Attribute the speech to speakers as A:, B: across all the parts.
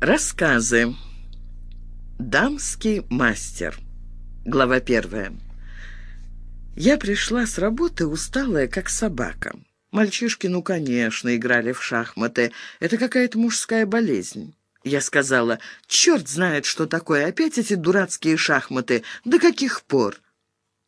A: Рассказы. Дамский мастер. Глава первая. Я пришла с работы усталая, как собака. Мальчишки, ну, конечно, играли в шахматы. Это какая-то мужская болезнь. Я сказала, черт знает, что такое, опять эти дурацкие шахматы. До каких пор?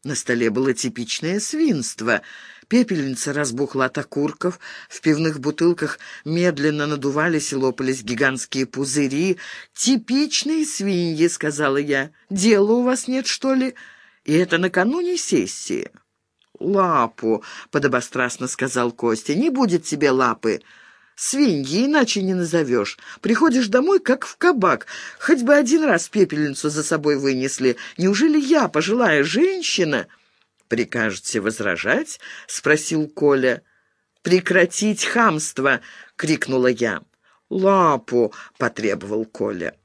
A: На столе было типичное свинство — Пепельница разбухла от окурков, в пивных бутылках медленно надувались и лопались гигантские пузыри. «Типичные свиньи», — сказала я. «Дела у вас нет, что ли? И это накануне сессии». «Лапу», — подобострастно сказал Костя, — «не будет тебе лапы». Свиньи иначе не назовешь. Приходишь домой, как в кабак. Хоть бы один раз пепельницу за собой вынесли. Неужели я, пожилая женщина...» «Прикажете возражать?» — спросил Коля. «Прекратить хамство!» — крикнула я. «Лапу!» — потребовал Коля.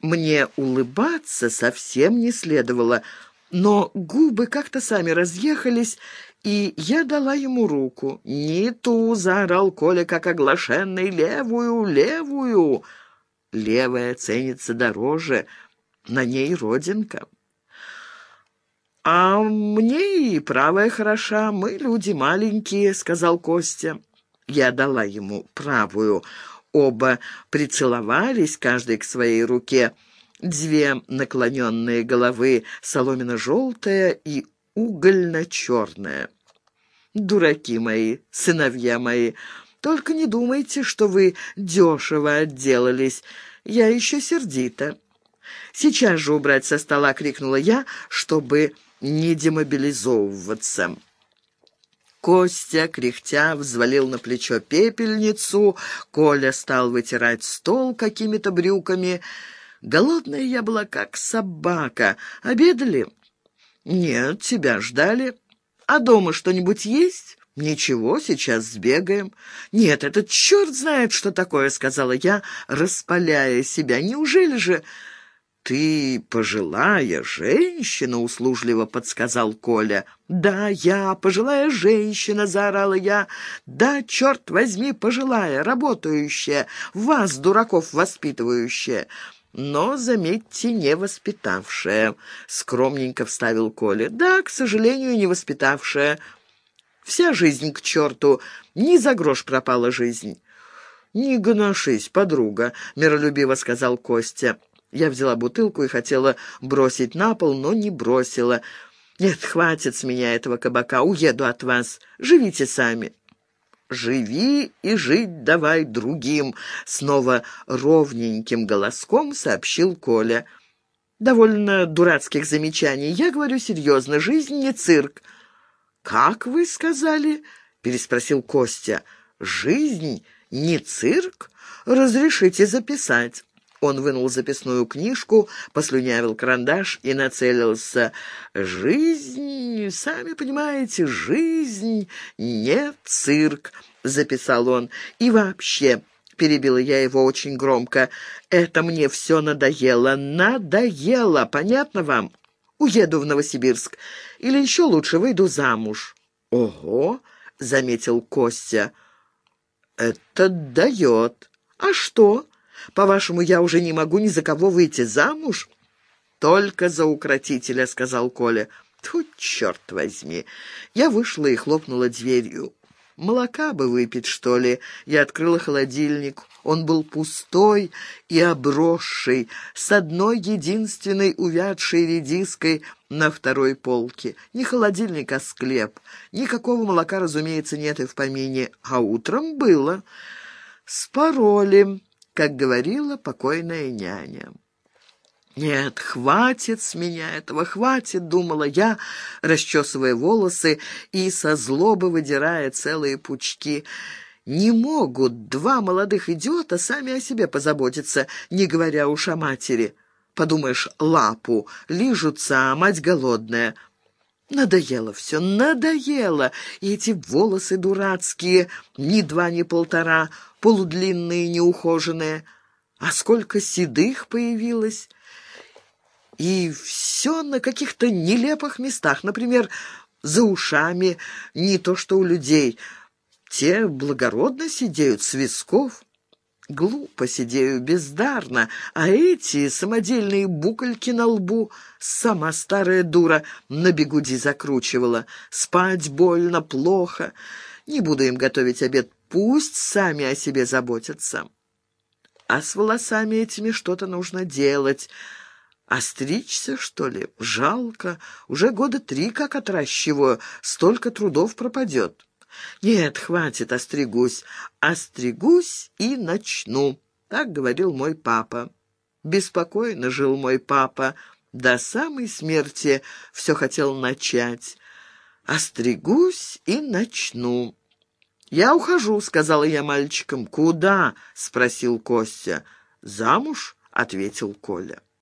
A: Мне улыбаться совсем не следовало, но губы как-то сами разъехались, и я дала ему руку. «Не ту!» — заорал Коля, как оглашенный. «Левую, левую!» Левая ценится дороже, на ней родинка. «А мне и правая хороша, мы люди маленькие», — сказал Костя. Я дала ему правую. Оба прицеловались, каждый к своей руке. Две наклоненные головы, соломенно-желтая и угольно-черная. «Дураки мои, сыновья мои, только не думайте, что вы дешево отделались. Я еще сердита». «Сейчас же убрать со стола!» — крикнула я, чтобы не демобилизовываться. Костя, кряхтя, взвалил на плечо пепельницу, Коля стал вытирать стол какими-то брюками. Голодная я была, как собака. Обедали? Нет, тебя ждали. А дома что-нибудь есть? «Ничего, сейчас сбегаем». «Нет, этот черт знает, что такое», — сказала я, распаляя себя. «Неужели же...» «Ты пожилая женщина», — услужливо подсказал Коля. «Да, я пожилая женщина», — заорала я. «Да, черт возьми, пожилая, работающая, вас, дураков, воспитывающая». «Но, заметьте, не воспитавшая», — скромненько вставил Коля. «Да, к сожалению, не воспитавшая. Вся жизнь к черту, ни за грош пропала жизнь». «Не гоношись, подруга», — миролюбиво сказал Костя. Я взяла бутылку и хотела бросить на пол, но не бросила. «Нет, хватит с меня этого кабака, уеду от вас. Живите сами». «Живи и жить давай другим», — снова ровненьким голоском сообщил Коля. «Довольно дурацких замечаний. Я говорю серьезно, жизнь не цирк». «Как вы сказали?» — переспросил Костя. «Жизнь не цирк? Разрешите записать». Он вынул записную книжку, послюнявил карандаш и нацелился. «Жизнь, сами понимаете, жизнь, не цирк», — записал он. «И вообще...» — перебила я его очень громко. «Это мне все надоело, надоело, понятно вам? Уеду в Новосибирск. Или еще лучше выйду замуж». «Ого!» — заметил Костя. «Это дает. А что?» По-вашему, я уже не могу ни за кого выйти замуж?» «Только за укротителя», — сказал Коля. «Тьфу, черт возьми!» Я вышла и хлопнула дверью. «Молока бы выпить, что ли?» Я открыла холодильник. Он был пустой и обросший, с одной единственной увядшей редиской на второй полке. Не холодильник, а склеп. Никакого молока, разумеется, нет и в помине. А утром было. С паролем как говорила покойная няня. «Нет, хватит с меня этого, хватит», — думала я, расчесывая волосы и со злобы выдирая целые пучки. «Не могут два молодых идиота сами о себе позаботиться, не говоря уж о матери. Подумаешь, лапу, лижутся, а мать голодная». Надоело все, надоело. И эти волосы дурацкие, ни два, ни полтора, полудлинные, неухоженные. А сколько седых появилось! И все на каких-то нелепых местах, например, за ушами, не то что у людей. Те благородно сидеют с висков. Глупо сидею, бездарно, а эти самодельные букольки на лбу сама старая дура на бегуди закручивала. Спать больно, плохо. Не буду им готовить обед, пусть сами о себе заботятся. А с волосами этими что-то нужно делать. Остричься, что ли? Жалко. Уже года три как отращиваю, столько трудов пропадет. «Нет, хватит, остригусь. Остригусь и начну», — так говорил мой папа. Беспокойно жил мой папа. До самой смерти все хотел начать. «Остригусь и начну». «Я ухожу», — сказала я мальчикам. «Куда?» — спросил Костя. «Замуж?» — ответил Коля.